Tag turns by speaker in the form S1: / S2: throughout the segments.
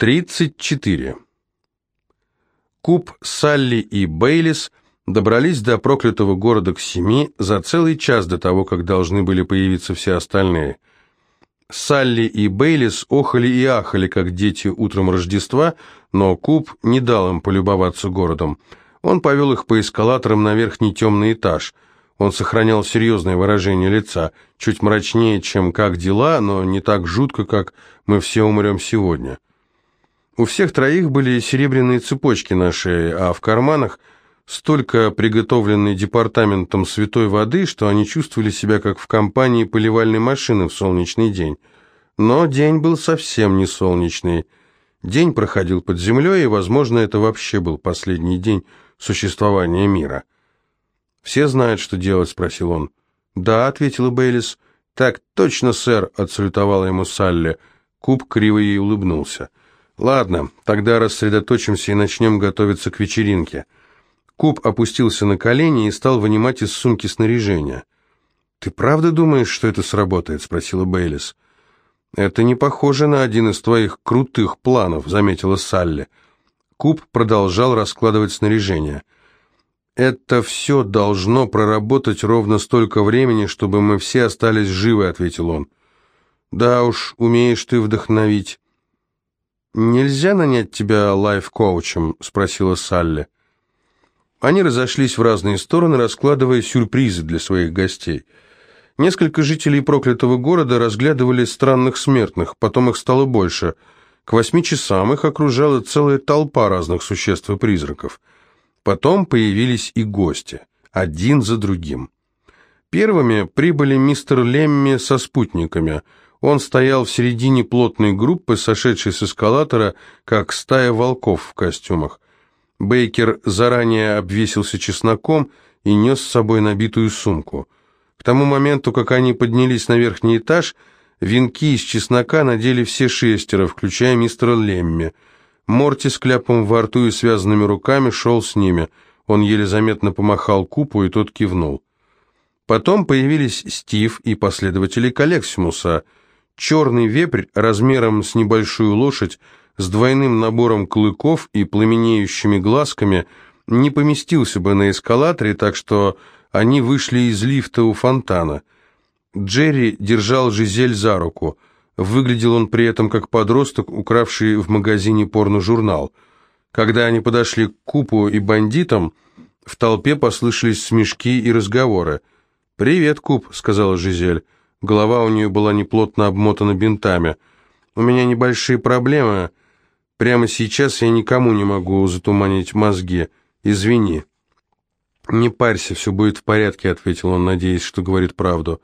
S1: 34. Куб, Салли и Бейлис добрались до проклятого города к семи за целый час до того, как должны были появиться все остальные. Салли и Бейлис охали и ахали, как дети утром Рождества, но Куб не дал им полюбоваться городом. Он повел их по эскалаторам на верхний темный этаж. Он сохранял серьезное выражение лица, чуть мрачнее, чем «как дела», но не так жутко, как «мы все умрем сегодня». У всех троих были серебряные цепочки на шее, а в карманах столько приготовленной департаментом святой воды, что они чувствовали себя как в компании поливальной машины в солнечный день. Но день был совсем не солнечный. День проходил под землей, и, возможно, это вообще был последний день существования мира. «Все знают, что делать?» — спросил он. «Да», — ответила Бейлис. «Так точно, сэр», — отсалютовала ему Салли. Куб криво ей улыбнулся. Ладно, тогда рассредоточимся и начнем готовиться к вечеринке. Куб опустился на колени и стал вынимать из сумки снаряжение. «Ты правда думаешь, что это сработает?» — спросила Бейлис. «Это не похоже на один из твоих крутых планов», — заметила Салли. Куб продолжал раскладывать снаряжение. «Это все должно проработать ровно столько времени, чтобы мы все остались живы», — ответил он. «Да уж, умеешь ты вдохновить». «Нельзя нанять тебя лайф-коучем?» — спросила Салли. Они разошлись в разные стороны, раскладывая сюрпризы для своих гостей. Несколько жителей проклятого города разглядывали странных смертных, потом их стало больше. К восьми часам их окружала целая толпа разных существ и призраков. Потом появились и гости, один за другим. Первыми прибыли мистер Лемми со спутниками — он стоял в середине плотной группы, сошедшей с эскалатора, как стая волков в костюмах. Бейкер заранее обвесился чесноком и нес с собой набитую сумку. К тому моменту, как они поднялись на верхний этаж, венки из чеснока надели все шестеро, включая мистера Лемми. Морти с кляпом во рту и связанными руками шел с ними. Он еле заметно помахал купу, и тот кивнул. Потом появились Стив и последователи Коллексимуса – Черный вепрь размером с небольшую лошадь, с двойным набором клыков и пламенеющими глазками не поместился бы на эскалаторе, так что они вышли из лифта у фонтана. Джерри держал Жизель за руку. Выглядел он при этом как подросток, укравший в магазине порно-журнал. Когда они подошли к Купу и бандитам, в толпе послышались смешки и разговоры. «Привет, Куп», — сказала Жизель. Голова у нее была неплотно обмотана бинтами. «У меня небольшие проблемы. Прямо сейчас я никому не могу затуманить мозги. Извини». «Не парься, все будет в порядке», — ответил он, надеясь, что говорит правду.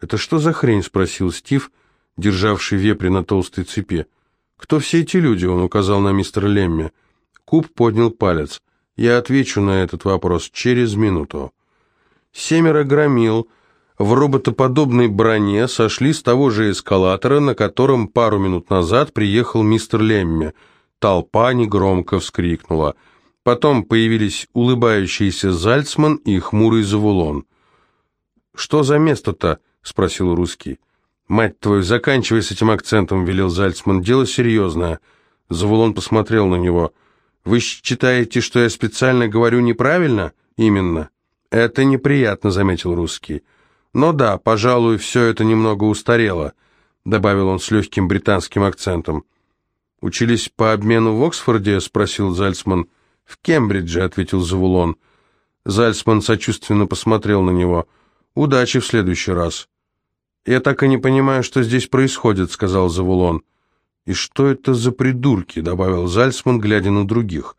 S1: «Это что за хрень?» — спросил Стив, державший вепри на толстой цепи. «Кто все эти люди?» — он указал на мистера Лемми. Куб поднял палец. «Я отвечу на этот вопрос через минуту». Семеро громил в роботоподобной броне сошли с того же эскалатора, на котором пару минут назад приехал мистер Лемми. Толпа негромко вскрикнула. Потом появились улыбающийся Зальцман и хмурый Завулон. «Что за место-то?» — спросил русский. «Мать твою, заканчивай с этим акцентом», — велел Зальцман. «Дело серьезное». Завулон посмотрел на него. «Вы считаете, что я специально говорю неправильно?» «Именно». «Это неприятно», — заметил русский. «Но да, пожалуй, все это немного устарело», — добавил он с легким британским акцентом. «Учились по обмену в Оксфорде?» — спросил Зальцман. «В Кембридже», — ответил Завулон. Зальцман сочувственно посмотрел на него. «Удачи в следующий раз». «Я так и не понимаю, что здесь происходит», — сказал Завулон. «И что это за придурки?» — добавил Зальцман, глядя на других.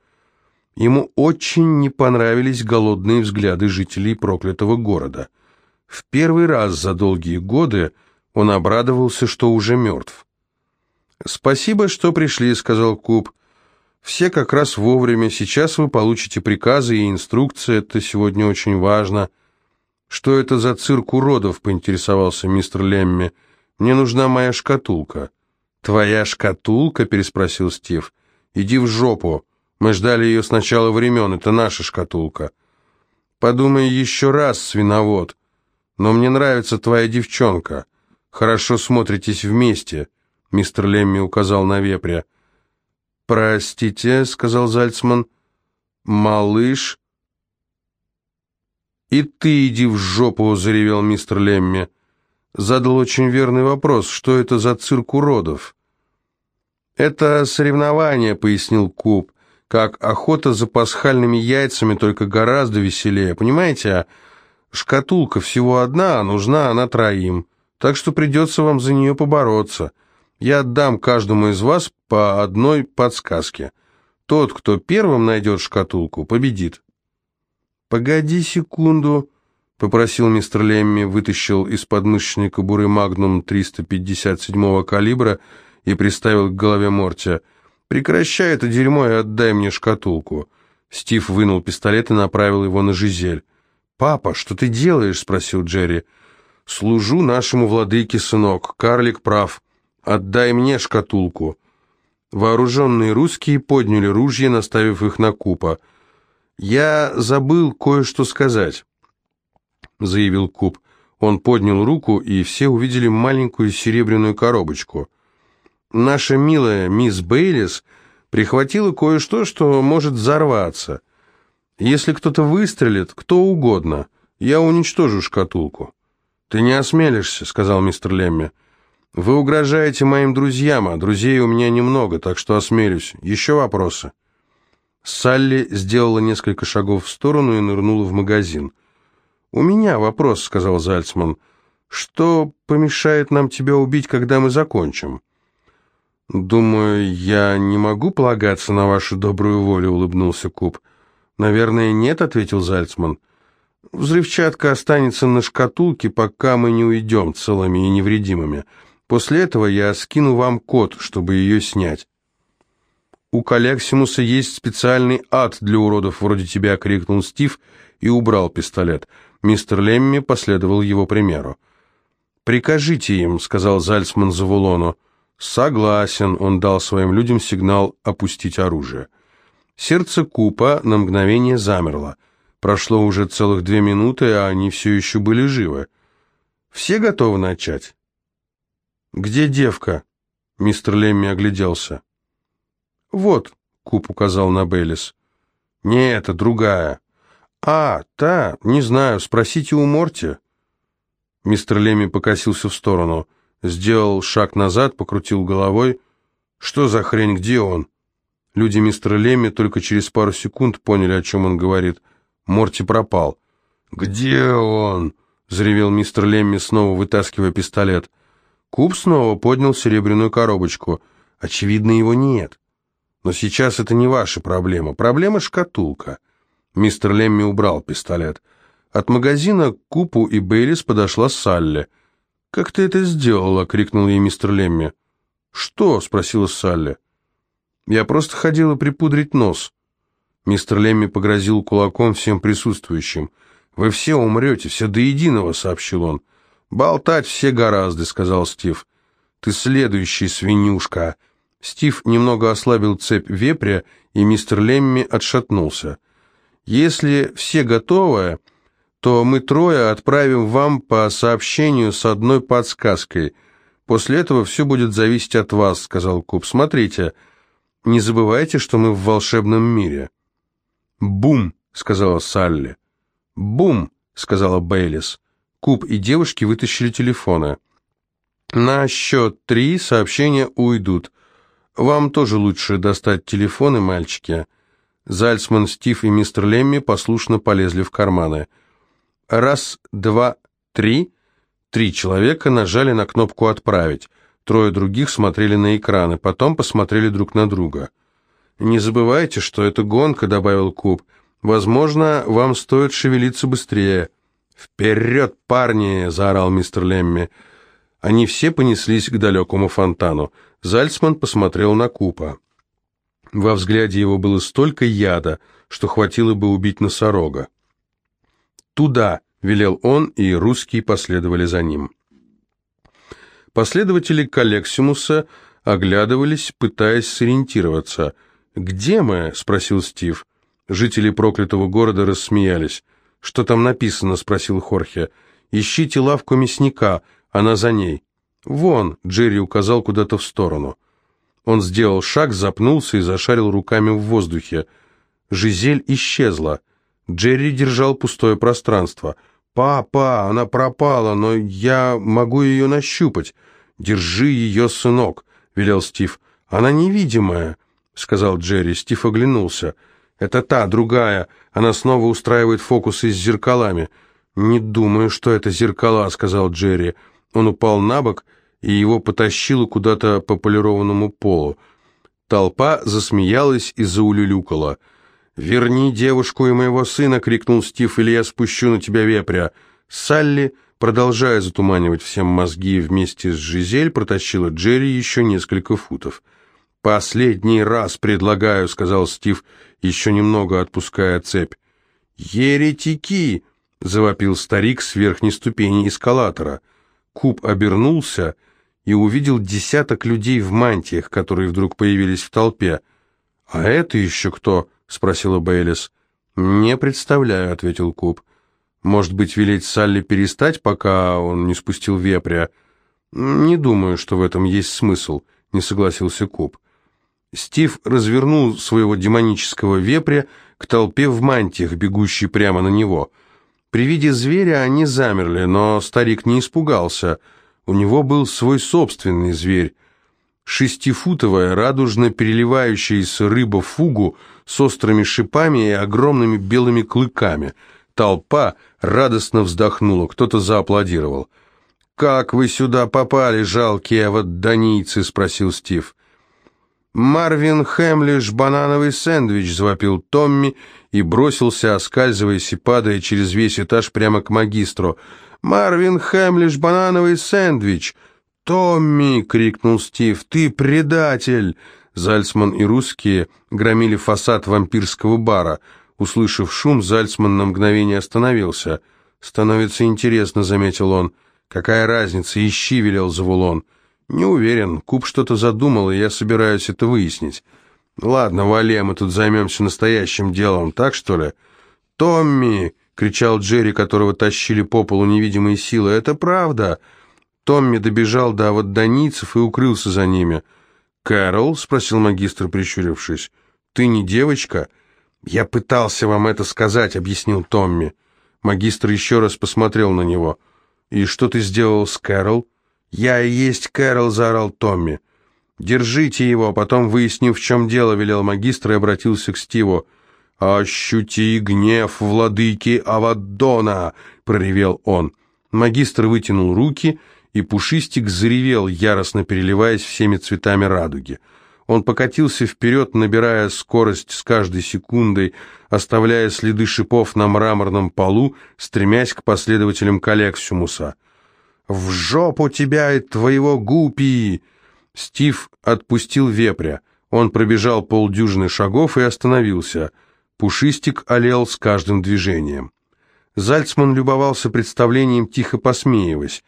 S1: Ему очень не понравились голодные взгляды жителей проклятого города. В первый раз за долгие годы он обрадовался, что уже мертв. «Спасибо, что пришли», — сказал Куб. «Все как раз вовремя. Сейчас вы получите приказы и инструкции. Это сегодня очень важно». «Что это за цирк уродов?» — поинтересовался мистер Лемми. «Мне нужна моя шкатулка». «Твоя шкатулка?» — переспросил Стив. «Иди в жопу. Мы ждали ее с начала времен. Это наша шкатулка». «Подумай еще раз, свиновод. Но мне нравится твоя девчонка. Хорошо смотритесь вместе», — мистер Лемми указал на вепря. «Простите», — сказал Зальцман. «Малыш?» «И ты иди в жопу», — заревел мистер Лемми. Задал очень верный вопрос, что это за цирк уродов? «Это соревнование», — пояснил Куб, «как охота за пасхальными яйцами, только гораздо веселее. Понимаете, шкатулка всего одна, а нужна она троим, так что придется вам за нее побороться. Я отдам каждому из вас по одной подсказке. Тот, кто первым найдет шкатулку, победит». «Погоди секунду», — попросил мистер Лемми, вытащил из подмышечной кобуры «Магнум» 357-го калибра — и приставил к голове Морти. «Прекращай это дерьмо и отдай мне шкатулку». Стив вынул пистолет и направил его на Жизель. «Папа, что ты делаешь?» — спросил Джерри. «Служу нашему владыке, сынок. Карлик прав. Отдай мне шкатулку». Вооруженные русские подняли ружья, наставив их на Купа. «Я забыл кое-что сказать», — заявил Куп. Он поднял руку, и все увидели маленькую серебряную коробочку. Наша милая мисс Бейлис прихватила кое-что, что может взорваться. Если кто-то выстрелит, кто угодно, я уничтожу шкатулку. Ты не осмелишься, сказал мистер Лемми. Вы угрожаете моим друзьям, а друзей у меня немного, так что осмелюсь. Еще вопросы? Салли сделала несколько шагов в сторону и нырнула в магазин. «У меня вопрос», — сказал Зальцман. «Что помешает нам тебя убить, когда мы закончим?» «Думаю, я не могу полагаться на вашу добрую волю», — улыбнулся Куб. «Наверное, нет», — ответил Зальцман. «Взрывчатка останется на шкатулке, пока мы не уйдем целыми и невредимыми. После этого я скину вам код, чтобы ее снять». «У Калексимуса есть специальный ад для уродов вроде тебя», — крикнул Стив и убрал пистолет. Мистер Лемми последовал его примеру. «Прикажите им», — сказал Зальцман Завулону. «Согласен», — он дал своим людям сигнал опустить оружие. Сердце Купа на мгновение замерло. Прошло уже целых две минуты, а они все еще были живы. «Все готовы начать?» «Где девка?» — мистер Лемми огляделся. «Вот», — Куп указал на Беллис. «Не это, другая». «А, та, не знаю, спросите у Морти». Мистер Лемми покосился в сторону — Сделал шаг назад, покрутил головой. «Что за хрень, где он?» Люди мистера Лемми только через пару секунд поняли, о чем он говорит. Морти пропал. «Где он?» — взревел мистер Лемми, снова вытаскивая пистолет. Куб снова поднял серебряную коробочку. Очевидно, его нет. Но сейчас это не ваша проблема. Проблема — шкатулка. Мистер Лемми убрал пистолет. От магазина к Купу и Бейлис подошла Салли — «Как ты это сделала?» — крикнул ей мистер Лемми. «Что?» — спросила Салли. «Я просто хотела припудрить нос». Мистер Лемми погрозил кулаком всем присутствующим. «Вы все умрете, все до единого», — сообщил он. «Болтать все гораздо», — сказал Стив. «Ты следующий, свинюшка». Стив немного ослабил цепь вепря, и мистер Лемми отшатнулся. «Если все готовы, то мы трое отправим вам по сообщению с одной подсказкой. После этого все будет зависеть от вас», — сказал Куб. «Смотрите, не забывайте, что мы в волшебном мире». «Бум!» — сказала Салли. «Бум!» — сказала Бейлис. Куб и девушки вытащили телефоны. «На счет три сообщения уйдут. Вам тоже лучше достать телефоны, мальчики». Зальцман, Стив и мистер Лемми послушно полезли в карманы. Раз, два, три. Три человека нажали на кнопку «Отправить». Трое других смотрели на экраны, потом посмотрели друг на друга. «Не забывайте, что это гонка», — добавил Куб. «Возможно, вам стоит шевелиться быстрее». «Вперед, парни!» — заорал мистер Лемми. Они все понеслись к далекому фонтану. Зальцман посмотрел на Купа. Во взгляде его было столько яда, что хватило бы убить носорога. «Туда!» — велел он, и русские последовали за ним. Последователи Коллексимуса оглядывались, пытаясь сориентироваться. «Где мы?» — спросил Стив. Жители проклятого города рассмеялись. «Что там написано?» — спросил Хорхе. «Ищите лавку мясника, она за ней». «Вон», — Джерри указал куда-то в сторону. Он сделал шаг, запнулся и зашарил руками в воздухе. Жизель исчезла. Джерри держал пустое пространство. «Папа, она пропала, но я могу ее нащупать. Держи ее, сынок», — велел Стив. «Она невидимая», — сказал Джерри. Стив оглянулся. «Это та, другая. Она снова устраивает фокусы с зеркалами». «Не думаю, что это зеркала», — сказал Джерри. Он упал на бок, и его потащило куда-то по полированному полу. Толпа засмеялась и заулюлюкала. «Верни девушку и моего сына!» — крикнул Стив, — «или я спущу на тебя вепря!» Салли, продолжая затуманивать всем мозги вместе с Жизель, протащила Джерри еще несколько футов. «Последний раз предлагаю», — сказал Стив, еще немного отпуская цепь. «Еретики!» — завопил старик с верхней ступени эскалатора. Куб обернулся и увидел десяток людей в мантиях, которые вдруг появились в толпе. «А это еще кто?» — спросила Бейлис. «Не представляю», — ответил Куб. «Может быть, велеть Салли перестать, пока он не спустил вепря?» «Не думаю, что в этом есть смысл», — не согласился Куб. Стив развернул своего демонического вепря к толпе в мантиях, бегущей прямо на него. При виде зверя они замерли, но старик не испугался. У него был свой собственный зверь. Шестифутовая, радужно переливающаяся рыба-фугу с острыми шипами и огромными белыми клыками. Толпа радостно вздохнула, кто-то зааплодировал. «Как вы сюда попали, жалкие аводданийцы?» — спросил Стив. «Марвин Хэмлиш, банановый сэндвич!» — завопил Томми и бросился, оскальзываясь и падая через весь этаж прямо к магистру. «Марвин Хэмлиш, банановый сэндвич!» «Томми!» — крикнул Стив. «Ты предатель!» Зальцман и русские громили фасад вампирского бара. Услышав шум, Зальцман на мгновение остановился. «Становится интересно», — заметил он. «Какая разница? Ищи», — велел Завулон. «Не уверен. Куб что-то задумал, и я собираюсь это выяснить». «Ладно, вали, мы тут займемся настоящим делом, так что ли?» «Томми!» — кричал Джерри, которого тащили по полу невидимые силы. «Это правда!» Томми добежал до аводданийцев и укрылся за ними. «Кэрол?» — спросил магистр, прищурившись. «Ты не девочка?» «Я пытался вам это сказать», — объяснил Томми. Магистр еще раз посмотрел на него. «И что ты сделал с Кэрол?» «Я и есть Кэрол», — заорал Томми. «Держите его, а потом выяснив, в чем дело», — велел магистр и обратился к Стиву. «Ощути гнев владыки Аваддона!» — проревел он. Магистр вытянул руки, и Пушистик заревел, яростно переливаясь всеми цветами радуги. Он покатился вперед, набирая скорость с каждой секундой, оставляя следы шипов на мраморном полу, стремясь к последователям Коллексиумуса. «В жопу тебя и твоего гупи!» Стив отпустил вепря. Он пробежал полдюжины шагов и остановился. Пушистик олел с каждым движением. Зальцман любовался представлением, тихо посмеиваясь.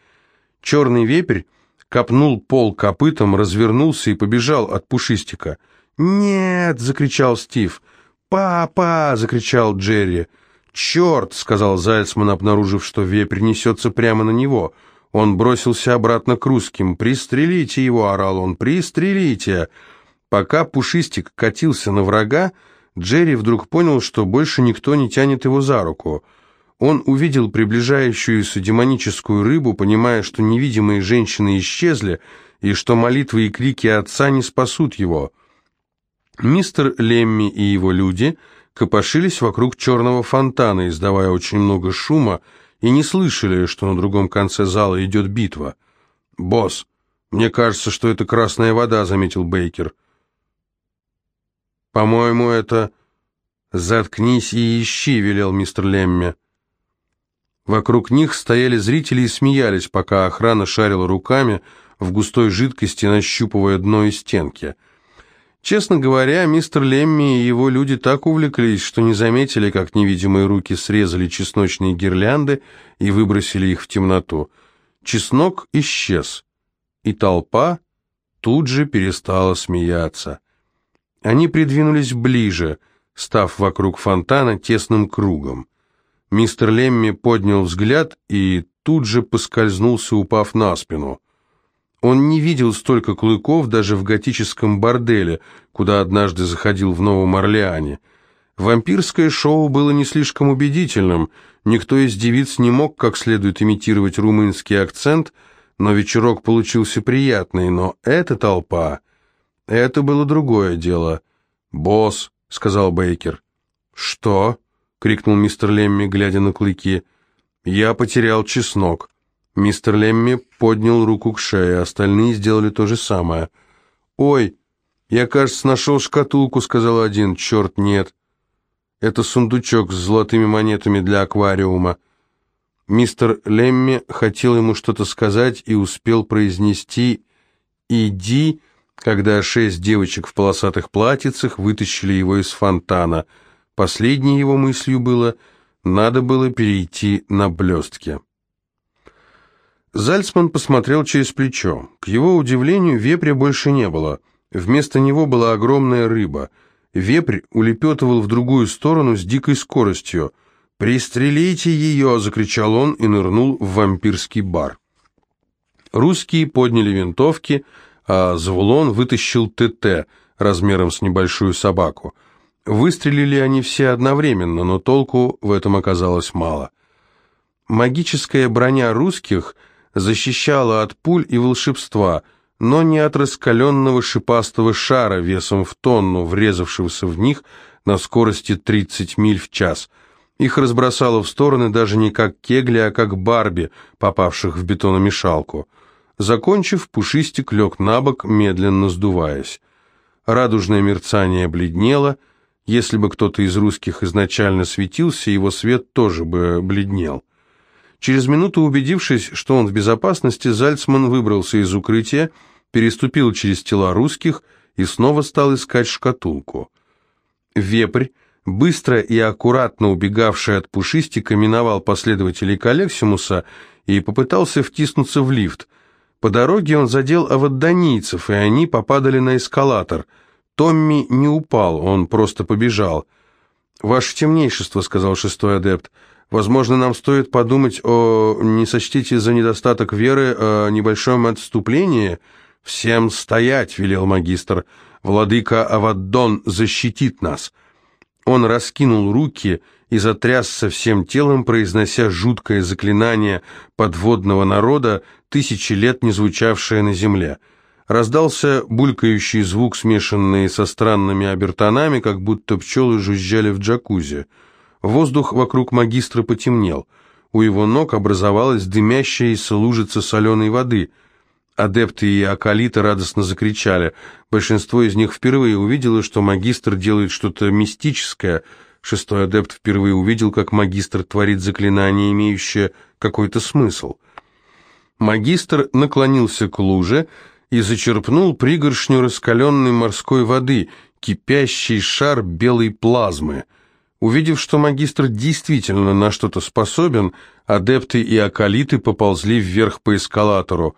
S1: Черный вепрь копнул пол копытом, развернулся и побежал от Пушистика. «Нет!» — закричал Стив. «Папа!» — закричал Джерри. «Черт!» — сказал Зальцман, обнаружив, что вепрь несется прямо на него — он бросился обратно к русским. «Пристрелите его!» — орал он. «Пристрелите!» Пока Пушистик катился на врага, Джерри вдруг понял, что больше никто не тянет его за руку. Он увидел приближающуюся демоническую рыбу, понимая, что невидимые женщины исчезли, и что молитвы и крики отца не спасут его. Мистер Лемми и его люди копошились вокруг черного фонтана, издавая очень много шума, и не слышали, что на другом конце зала идет битва. «Босс, мне кажется, что это красная вода», — заметил Бейкер. «По-моему, это...» «Заткнись и ищи», — велел мистер Лемми. Вокруг них стояли зрители и смеялись, пока охрана шарила руками в густой жидкости, нащупывая дно и стенки — Честно говоря, мистер Лемми и его люди так увлеклись, что не заметили, как невидимые руки срезали чесночные гирлянды и выбросили их в темноту. Чеснок исчез, и толпа тут же перестала смеяться. Они придвинулись ближе, став вокруг фонтана тесным кругом. Мистер Лемми поднял взгляд и тут же поскользнулся, упав на спину. Он не видел столько клыков даже в готическом борделе, куда однажды заходил в Новом Орлеане. Вампирское шоу было не слишком убедительным, никто из девиц не мог как следует имитировать румынский акцент, но вечерок получился приятный, но эта толпа... Это было другое дело. «Босс», — сказал Бейкер. «Что?» — крикнул мистер Лемми, глядя на клыки. «Я потерял чеснок». Мистер Лемми поднял руку к шее, остальные сделали то же самое. «Ой, я, кажется, нашел шкатулку», — сказал один. «Черт, нет. Это сундучок с золотыми монетами для аквариума». Мистер Лемми хотел ему что-то сказать и успел произнести «Иди», когда шесть девочек в полосатых платьицах вытащили его из фонтана. Последней его мыслью было «надо было перейти на блестки». Зальцман посмотрел через плечо. К его удивлению, вепря больше не было. Вместо него была огромная рыба. Вепрь улепетывал в другую сторону с дикой скоростью. «Пристрелите ее!» — закричал он и нырнул в вампирский бар. Русские подняли винтовки, а Звулон вытащил ТТ размером с небольшую собаку. Выстрелили они все одновременно, но толку в этом оказалось мало. Магическая броня русских — защищала от пуль и волшебства, но не от раскаленного шипастого шара весом в тонну, врезавшегося в них на скорости 30 миль в час. Их разбросало в стороны даже не как кегли, а как Барби, попавших в бетономешалку. Закончив, пушистик лег на бок, медленно сдуваясь. Радужное мерцание бледнело. Если бы кто-то из русских изначально светился, его свет тоже бы бледнел. Через минуту, убедившись, что он в безопасности, Зальцман выбрался из укрытия, переступил через тела русских и снова стал искать шкатулку. Вепрь, быстро и аккуратно убегавший от Пушистика, миновал последователей Калексимуса и попытался втиснуться в лифт. По дороге он задел аваддонийцев, и они попадали на эскалатор. Томми не упал, он просто побежал. «Ваше темнейшество», — сказал шестой адепт, — Возможно, нам стоит подумать о, не сочтите за недостаток веры, о небольшом отступлении. Всем стоять, велел магистр. Владыка Аваддон защитит нас. Он раскинул руки и затрясся всем телом, произнося жуткое заклинание подводного народа, тысячи лет не звучавшее на земле. Раздался булькающий звук, смешанный со странными обертонами, как будто пчелы жужжали в джакузи. Воздух вокруг магистра потемнел. У его ног образовалась дымящаяся лужица соленой воды. Адепты и акалиты радостно закричали. Большинство из них впервые увидело, что магистр делает что-то мистическое. Шестой адепт впервые увидел, как магистр творит заклинание, имеющее какой-то смысл. Магистр наклонился к луже и зачерпнул пригоршню раскаленной морской воды, кипящий шар белой плазмы — Увидев, что магистр действительно на что-то способен, адепты и акалиты поползли вверх по эскалатору.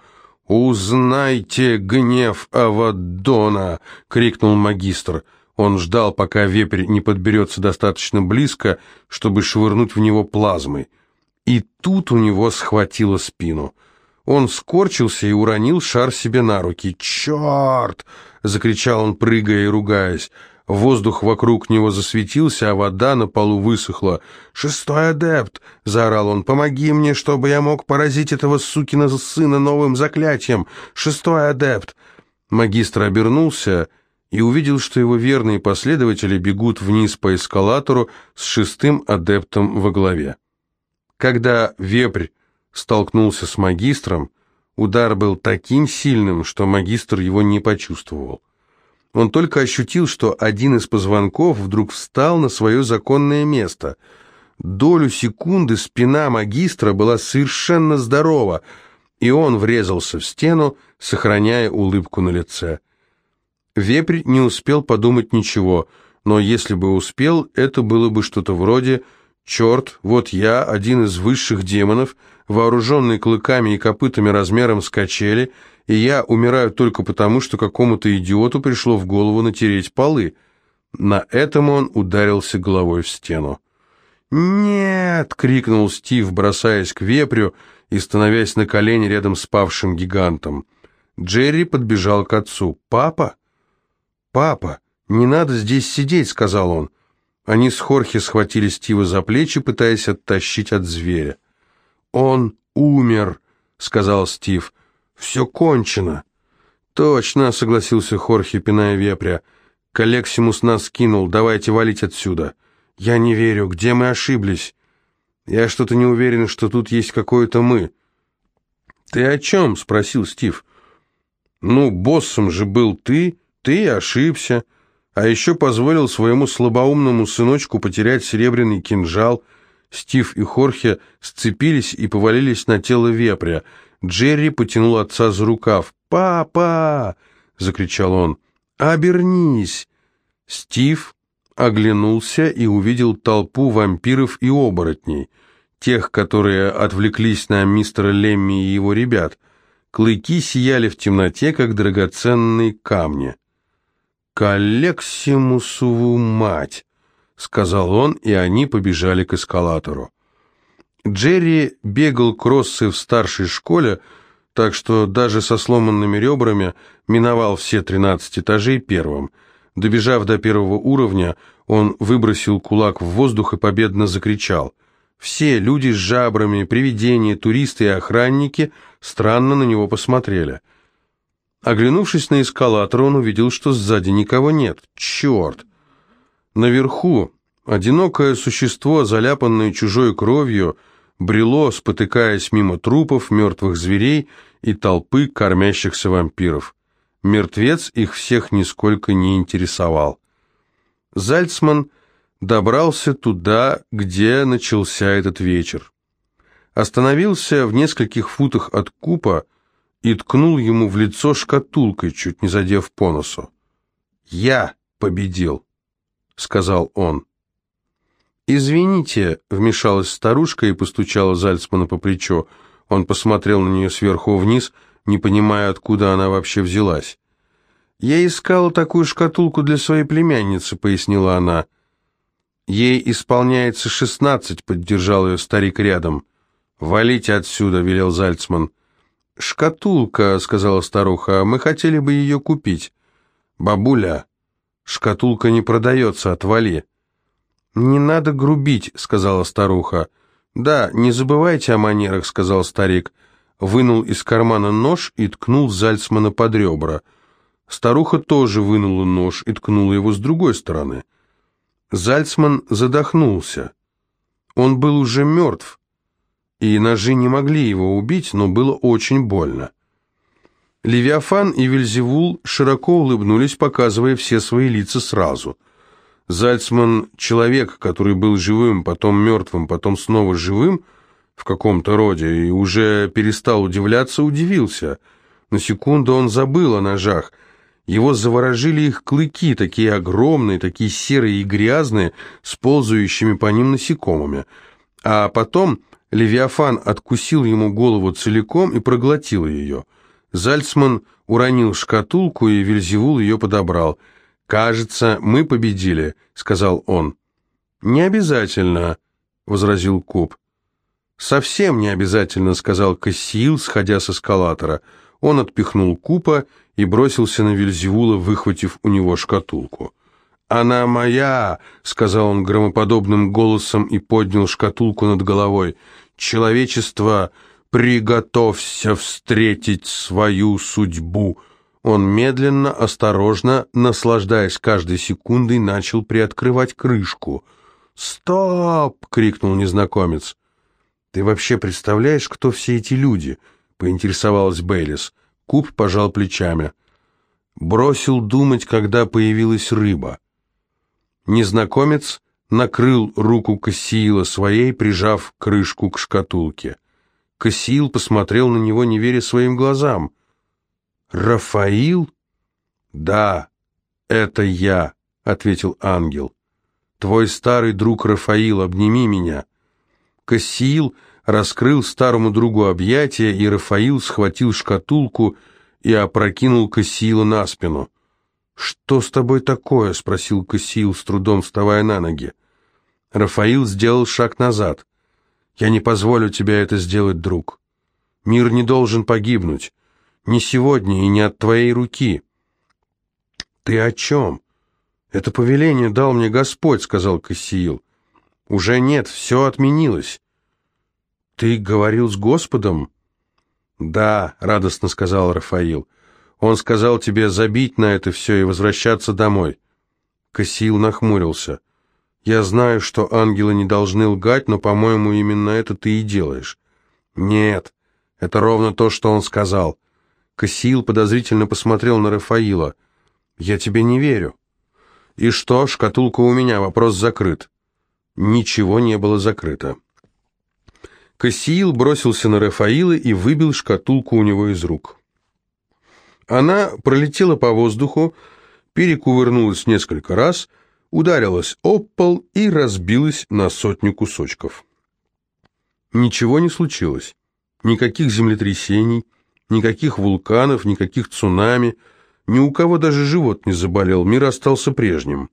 S1: «Узнайте гнев Авадона!» — крикнул магистр. Он ждал, пока вепрь не подберется достаточно близко, чтобы швырнуть в него плазмой. И тут у него схватило спину. Он скорчился и уронил шар себе на руки. «Черт!» — закричал он, прыгая и ругаясь. Воздух вокруг него засветился, а вода на полу высохла. «Шестой адепт!» — заорал он. «Помоги мне, чтобы я мог поразить этого сукина сына новым заклятием! Шестой адепт!» Магистр обернулся и увидел, что его верные последователи бегут вниз по эскалатору с шестым адептом во главе. Когда вепрь столкнулся с магистром, удар был таким сильным, что магистр его не почувствовал. Он только ощутил, что один из позвонков вдруг встал на свое законное место. Долю секунды спина магистра была совершенно здорова, и он врезался в стену, сохраняя улыбку на лице. Вепрь не успел подумать ничего, но если бы успел, это было бы что-то вроде «Черт, вот я, один из высших демонов, вооруженный клыками и копытами размером с качели», и я умираю только потому, что какому-то идиоту пришло в голову натереть полы. На этом он ударился головой в стену. «Нет!» — крикнул Стив, бросаясь к вепрю и становясь на колени рядом с павшим гигантом. Джерри подбежал к отцу. «Папа? Папа, не надо здесь сидеть», — сказал он. Они с Хорхе схватили Стива за плечи, пытаясь оттащить от зверя. «Он умер», — сказал Стив. «Все кончено». «Точно», — согласился Хорхе, пиная вепря. «Коллексимус нас кинул, давайте валить отсюда». «Я не верю, где мы ошиблись?» «Я что-то не уверен, что тут есть какое-то «мы». «Ты о чем?» — спросил Стив. «Ну, боссом же был ты, ты ошибся, а еще позволил своему слабоумному сыночку потерять серебряный кинжал». Стив и Хорхе сцепились и повалились на тело вепря. Джерри потянул отца за рукав. «Папа!» — закричал он. «Обернись!» Стив оглянулся и увидел толпу вампиров и оборотней, тех, которые отвлеклись на мистера Лемми и его ребят. Клыки сияли в темноте, как драгоценные камни. «Коллексимусову мать!» — сказал он, и они побежали к эскалатору. Джерри бегал кроссы в старшей школе, так что даже со сломанными ребрами миновал все тринадцать этажей первым — Добежав до первого уровня, он выбросил кулак в воздух и победно закричал. Все люди с жабрами, привидения, туристы и охранники странно на него посмотрели. Оглянувшись на эскалатор, он увидел, что сзади никого нет. Черт! Наверху одинокое существо, заляпанное чужой кровью, брело, спотыкаясь мимо трупов, мертвых зверей и толпы кормящихся вампиров. Мертвец их всех нисколько не интересовал. Зальцман добрался туда, где начался этот вечер. Остановился в нескольких футах от купа и ткнул ему в лицо шкатулкой, чуть не задев по носу. «Я победил», — сказал он. «Извините», — вмешалась старушка и постучала Зальцмана по плечу. Он посмотрел на нее сверху вниз — не понимая, откуда она вообще взялась. «Я искала такую шкатулку для своей племянницы», — пояснила она. «Ей исполняется шестнадцать», — поддержал ее старик рядом. «Валите отсюда», — велел Зальцман. «Шкатулка», — сказала старуха, — «мы хотели бы ее купить». «Бабуля, шкатулка не продается, отвали». «Не надо грубить», — сказала старуха. «Да, не забывайте о манерах», — сказал старик вынул из кармана нож и ткнул Зальцмана под ребра. Старуха тоже вынула нож и ткнула его с другой стороны. Зальцман задохнулся. Он был уже мертв, и ножи не могли его убить, но было очень больно. Левиафан и Вельзевул широко улыбнулись, показывая все свои лица сразу. Зальцман — человек, который был живым, потом мертвым, потом снова живым — в каком-то роде и уже перестал удивляться, удивился. На секунду он забыл о ножах. Его заворожили их клыки, такие огромные, такие серые и грязные, с ползающими по ним насекомыми. А потом Левиафан откусил ему голову целиком и проглотил ее. Зальцман уронил шкатулку, и Вельзевул ее подобрал. «Кажется, мы победили», — сказал он. «Не обязательно», — возразил Куб. «Совсем не обязательно», — сказал Кассиил, сходя с эскалатора. Он отпихнул Купа и бросился на Вельзевула, выхватив у него шкатулку. «Она моя!» — сказал он громоподобным голосом и поднял шкатулку над головой. «Человечество, приготовься встретить свою судьбу!» Он медленно, осторожно, наслаждаясь каждой секундой, начал приоткрывать крышку. «Стоп!» — крикнул незнакомец. «Ты вообще представляешь, кто все эти люди?» — поинтересовалась Бейлис. Куб пожал плечами. Бросил думать, когда появилась рыба. Незнакомец накрыл руку Кассиила своей, прижав крышку к шкатулке. Кассиил посмотрел на него, не веря своим глазам. «Рафаил?» «Да, это я», — ответил ангел. «Твой старый друг Рафаил, обними меня». Кассиил раскрыл старому другу объятия, и Рафаил схватил шкатулку и опрокинул Кассиила на спину. «Что с тобой такое?» — спросил Кассиил, с трудом вставая на ноги. Рафаил сделал шаг назад. «Я не позволю тебе это сделать, друг. Мир не должен погибнуть. Не сегодня и не от твоей руки». «Ты о чем?» «Это повеление дал мне Господь», — сказал Кассиил. «Уже нет, все отменилось». «Ты говорил с Господом?» «Да», — радостно сказал Рафаил. «Он сказал тебе забить на это все и возвращаться домой». Кассиил нахмурился. «Я знаю, что ангелы не должны лгать, но, по-моему, именно это ты и делаешь». «Нет, это ровно то, что он сказал». Кассиил подозрительно посмотрел на Рафаила. «Я тебе не верю». «И что, шкатулка у меня, вопрос закрыт». Ничего не было закрыто. Кассиил бросился на Рафаила и выбил шкатулку у него из рук. Она пролетела по воздуху, перекувырнулась несколько раз, ударилась об пол и разбилась на сотню кусочков. Ничего не случилось. Никаких землетрясений, никаких вулканов, никаких цунами, ни у кого даже живот не заболел, мир остался прежним.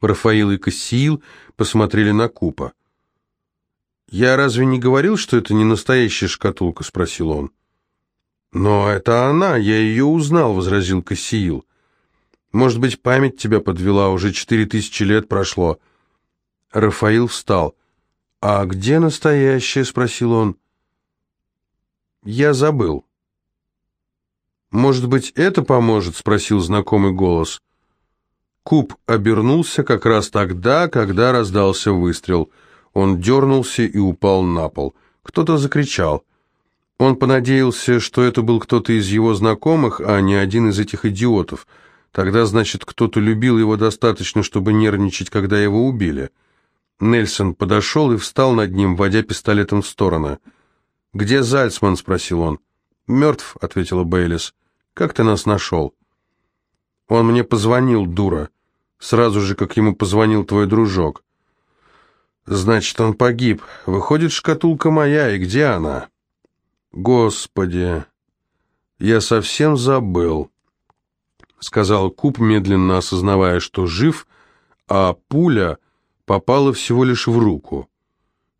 S1: Рафаил и Кассиил посмотрели на Купа. «Я разве не говорил, что это не настоящая шкатулка?» — спросил он. «Но это она, я ее узнал», — возразил Кассиил. «Может быть, память тебя подвела, уже четыре тысячи лет прошло». Рафаил встал. «А где настоящая?» — спросил он. «Я забыл». «Может быть, это поможет?» — спросил знакомый голос. Куб обернулся как раз тогда, когда раздался выстрел. Он дернулся и упал на пол. Кто-то закричал. Он понадеялся, что это был кто-то из его знакомых, а не один из этих идиотов. Тогда, значит, кто-то любил его достаточно, чтобы нервничать, когда его убили. Нельсон подошел и встал над ним, водя пистолетом в сторону. «Где Зальцман?» — спросил он. «Мертв», — ответила Бейлис. «Как ты нас нашел?» «Он мне позвонил, дура, сразу же, как ему позвонил твой дружок». «Значит, он погиб. Выходит, шкатулка моя, и где она?» «Господи, я совсем забыл», — сказал Куб, медленно осознавая, что жив, а пуля попала всего лишь в руку.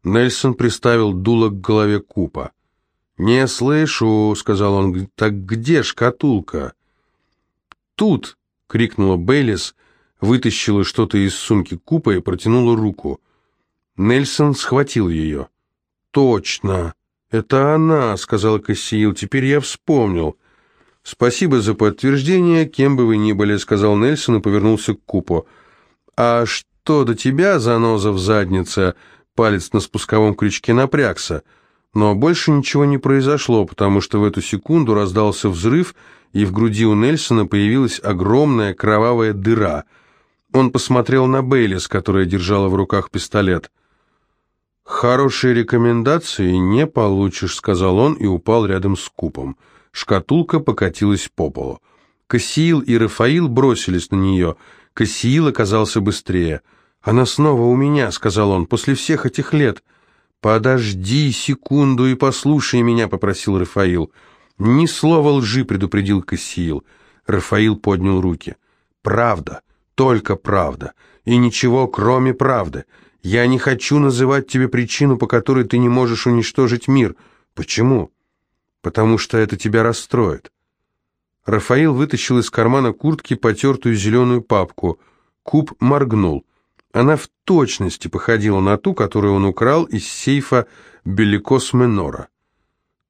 S1: Нельсон приставил дуло к голове Купа. «Не слышу», — сказал он, — «так где шкатулка?» «Тут!» — крикнула Бейлис, вытащила что-то из сумки Купа и протянула руку. Нельсон схватил ее. «Точно! Это она!» — сказал Кассиил. «Теперь я вспомнил». «Спасибо за подтверждение, кем бы вы ни были», — сказал Нельсон и повернулся к Купу. «А что до тебя, заноза в заднице?» Палец на спусковом крючке напрягся. Но больше ничего не произошло, потому что в эту секунду раздался взрыв, и в груди у Нельсона появилась огромная кровавая дыра. Он посмотрел на Бейлис, которая держала в руках пистолет. «Хорошие рекомендации не получишь», — сказал он и упал рядом с купом. Шкатулка покатилась по полу. Кассиил и Рафаил бросились на нее. Кассиил оказался быстрее. «Она снова у меня», — сказал он, — «после всех этих лет». «Подожди секунду и послушай меня», — попросил Рафаил. «Ни слова лжи», — предупредил Кассиил. Рафаил поднял руки. «Правда, только правда, и ничего, кроме правды. Я не хочу называть тебе причину, по которой ты не можешь уничтожить мир. Почему? Потому что это тебя расстроит. Рафаил вытащил из кармана куртки потертую зеленую папку. Куб моргнул. Она в точности походила на ту, которую он украл из сейфа Беликос Менора.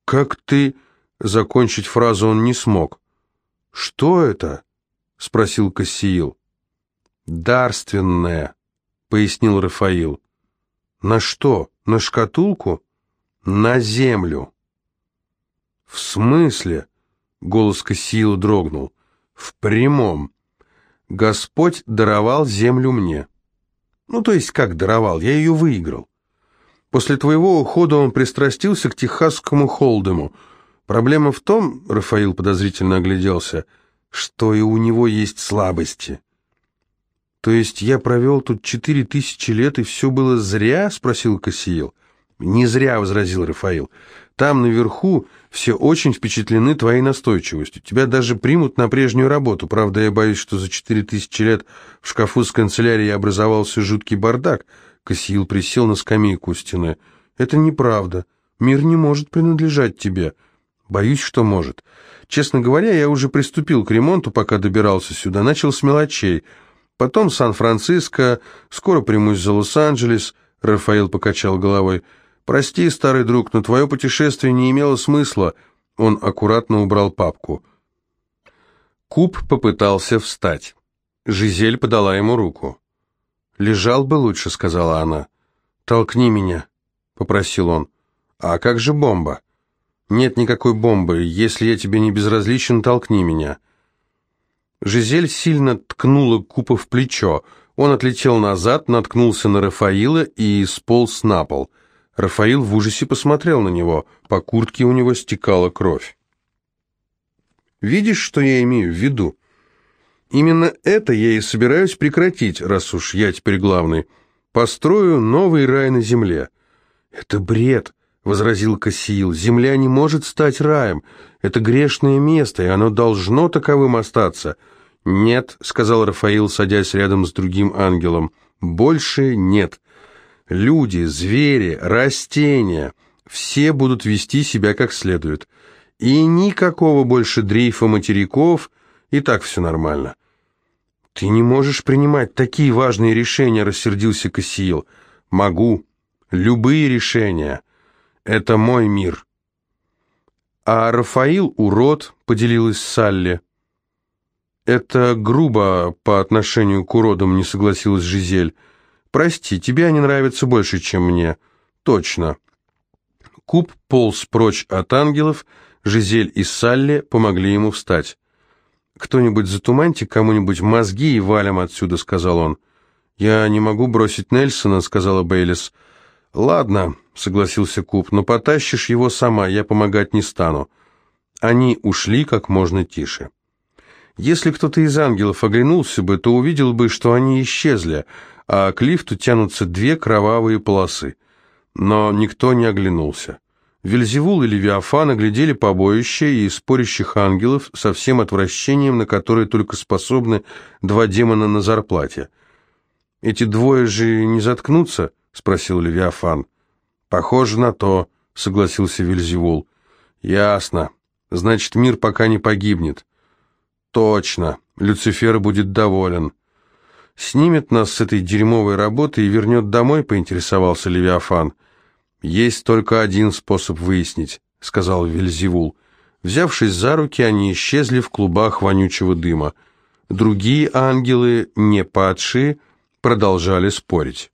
S1: «Как ты...» — закончить фразу он не смог. «Что это?» — спросил Кассиил. «Дарственное», пояснил Рафаил. На что? На шкатулку? На землю. В смысле? Голос Кассиила дрогнул. В прямом. Господь даровал землю мне. Ну, то есть как даровал? Я ее выиграл. После твоего ухода он пристрастился к техасскому холдему. Проблема в том, Рафаил подозрительно огляделся, что и у него есть слабости. «То есть я провел тут четыре тысячи лет, и все было зря?» — спросил Кассиил. «Не зря», — возразил Рафаил. «Там, наверху, все очень впечатлены твоей настойчивостью. Тебя даже примут на прежнюю работу. Правда, я боюсь, что за четыре тысячи лет в шкафу с канцелярией образовался жуткий бардак». Кассиил присел на скамейку у стены. «Это неправда. Мир не может принадлежать тебе. Боюсь, что может. Честно говоря, я уже приступил к ремонту, пока добирался сюда. Начал с мелочей. Потом Сан-Франциско, скоро примусь за Лос-Анджелес. Рафаил покачал головой. «Прости, старый друг, но твое путешествие не имело смысла». Он аккуратно убрал папку. Куб попытался встать. Жизель подала ему руку. «Лежал бы лучше», — сказала она. «Толкни меня», — попросил он. «А как же бомба?» «Нет никакой бомбы. Если я тебе не безразличен, толкни меня». Жизель сильно ткнула Купа в плечо. Он отлетел назад, наткнулся на Рафаила и сполз на пол. Рафаил в ужасе посмотрел на него. По куртке у него стекала кровь. «Видишь, что я имею в виду?» «Именно это я и собираюсь прекратить, раз уж я теперь главный. Построю новый рай на земле». «Это бред», — возразил Кассиил. «Земля не может стать раем. Это грешное место, и оно должно таковым остаться». «Нет», — сказал Рафаил, садясь рядом с другим ангелом. «Больше нет. Люди, звери, растения — все будут вести себя как следует. И никакого больше дрейфа материков, и так все нормально». «Ты не можешь принимать такие важные решения», — рассердился Кассиил. «Могу. Любые решения». Это мой мир. А Рафаил урод, поделилась Салли. Это грубо по отношению к уродам, не согласилась Жизель. Прости, тебе они нравятся больше, чем мне. Точно. Куб полз прочь от ангелов, Жизель и Салли помогли ему встать. «Кто-нибудь затуманьте кому-нибудь мозги и валим отсюда», — сказал он. «Я не могу бросить Нельсона», — сказала Бейлис. «Ладно», — согласился Куб, — «но потащишь его сама, я помогать не стану». Они ушли как можно тише. Если кто-то из ангелов оглянулся бы, то увидел бы, что они исчезли, а к лифту тянутся две кровавые полосы. Но никто не оглянулся. Вельзевул и Левиафан оглядели побоище и спорящих ангелов со всем отвращением, на которое только способны два демона на зарплате. «Эти двое же не заткнутся?» — спросил Левиафан. «Похоже на то», — согласился Вильзевул. «Ясно. Значит, мир пока не погибнет». «Точно. Люцифер будет доволен». «Снимет нас с этой дерьмовой работы и вернет домой?» — поинтересовался Левиафан. «Есть только один способ выяснить», — сказал Вильзевул. Взявшись за руки, они исчезли в клубах вонючего дыма. Другие ангелы, не падшие, продолжали спорить.